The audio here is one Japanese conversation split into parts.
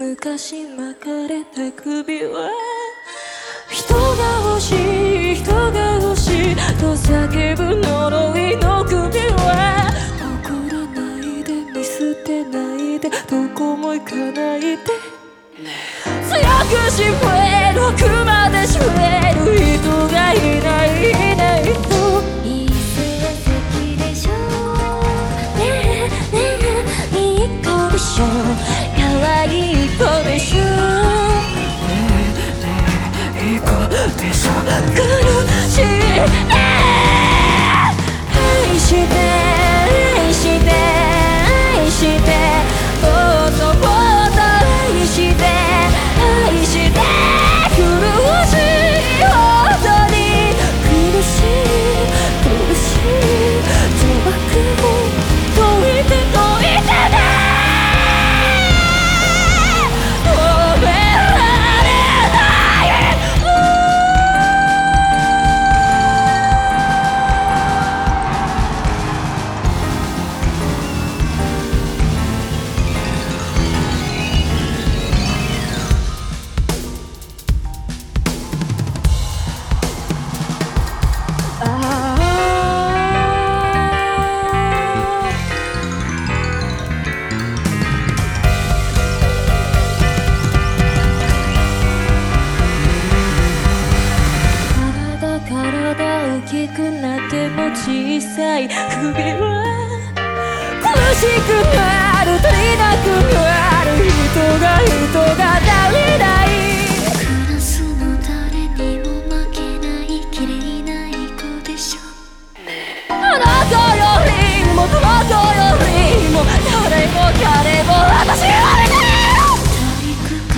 昔巻かれた首は人が欲しい人が欲しいと叫ぶ呪いの首は怒らないで見捨てないでどこも行かないで。強くし笛ろくまでし笛しょ苦しい。愛して。小さい首は苦しくなる足りなくなる人が人が足りないクラスの誰にも負けない綺麗ない子でしょあなたよりもこの子よりも誰も彼も私よりも体育館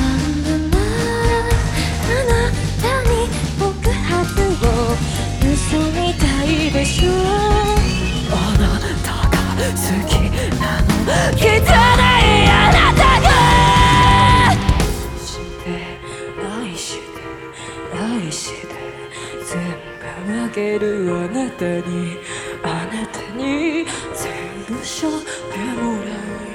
があなたに告白を嘘みたいでしょあなたにあなたに全部しょってもらう。